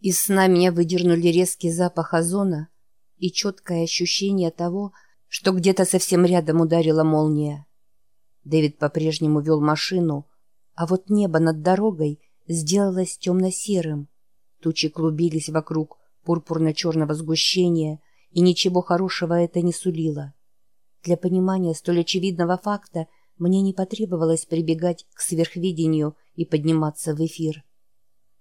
Из сна меня выдернули резкий запах озона и четкое ощущение того, что где-то совсем рядом ударила молния. Дэвид по-прежнему вел машину, а вот небо над дорогой сделалось темно-серым. Тучи клубились вокруг пурпурно-черного сгущения, и ничего хорошего это не сулило. Для понимания столь очевидного факта мне не потребовалось прибегать к сверхвидению и подниматься в эфир.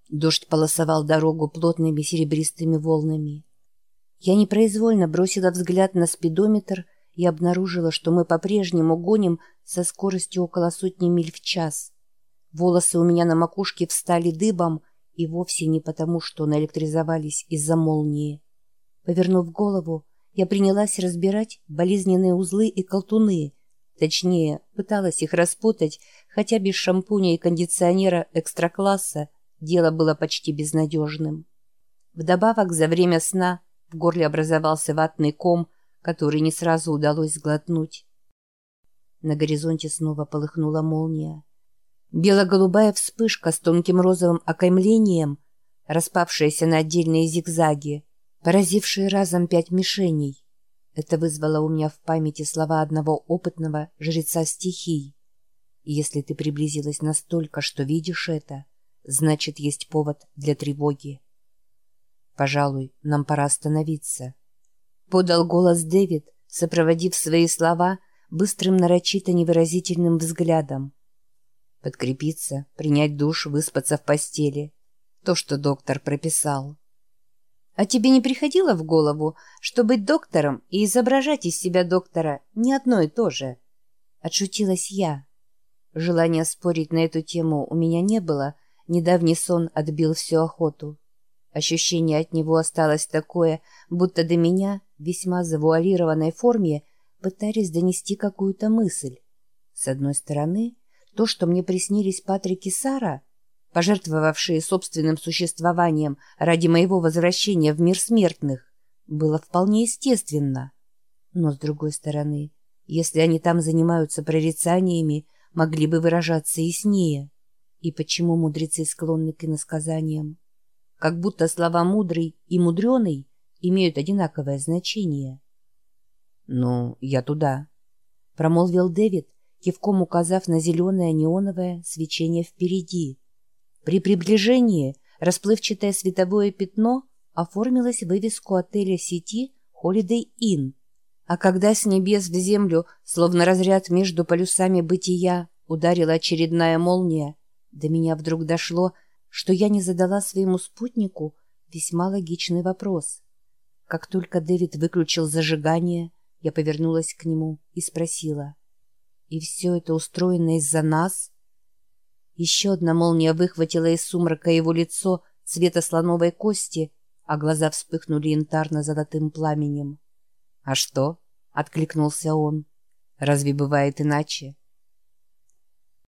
Дождь полосовал дорогу плотными серебристыми волнами. Я непроизвольно бросила взгляд на спидометр и обнаружила, что мы по-прежнему гоним со скоростью около сотни миль в час. Волосы у меня на макушке встали дыбом, и вовсе не потому, что наэлектризовались из-за молнии. Повернув голову, я принялась разбирать болезненные узлы и колтуны, точнее, пыталась их распутать, хотя без шампуня и кондиционера экстра-класса Дело было почти безнадежным. Вдобавок, за время сна в горле образовался ватный ком, который не сразу удалось сглотнуть. На горизонте снова полыхнула молния. Бело-голубая вспышка с тонким розовым окаймлением, распавшаяся на отдельные зигзаги, поразившие разом пять мишеней. Это вызвало у меня в памяти слова одного опытного жреца стихий. Если ты приблизилась настолько, что видишь это, значит, есть повод для тревоги. «Пожалуй, нам пора остановиться», — подал голос Дэвид, сопроводив свои слова быстрым нарочито невыразительным взглядом. Подкрепиться, принять душ, выспаться в постели. То, что доктор прописал. «А тебе не приходило в голову, что быть доктором и изображать из себя доктора не одно и то же?» Отшутилась я. Желания спорить на эту тему у меня не было — Недавний сон отбил всю охоту. Ощущение от него осталось такое, будто до меня, весьма завуалированной форме, пытались донести какую-то мысль. С одной стороны, то, что мне приснились Патрик и Сара, пожертвовавшие собственным существованием ради моего возвращения в мир смертных, было вполне естественно. Но, с другой стороны, если они там занимаются прорицаниями, могли бы выражаться яснее. И почему мудрецы склонны к иносказаниям? Как будто слова «мудрый» и «мудреный» имеют одинаковое значение. «Ну, я туда», — промолвил Дэвид, кивком указав на зеленое неоновое свечение впереди. При приближении расплывчатое световое пятно оформилось вывеску отеля сети Holiday Inn, а когда с небес в землю, словно разряд между полюсами бытия, ударила очередная молния, до меня вдруг дошло, что я не задала своему спутнику весьма логичный вопрос. Как только Дэвид выключил зажигание, я повернулась к нему и спросила. «И все это устроено из-за нас?» Еще одна молния выхватила из сумрака его лицо цвета слоновой кости, а глаза вспыхнули янтарно-золотым пламенем. «А что?» — откликнулся он. «Разве бывает иначе?»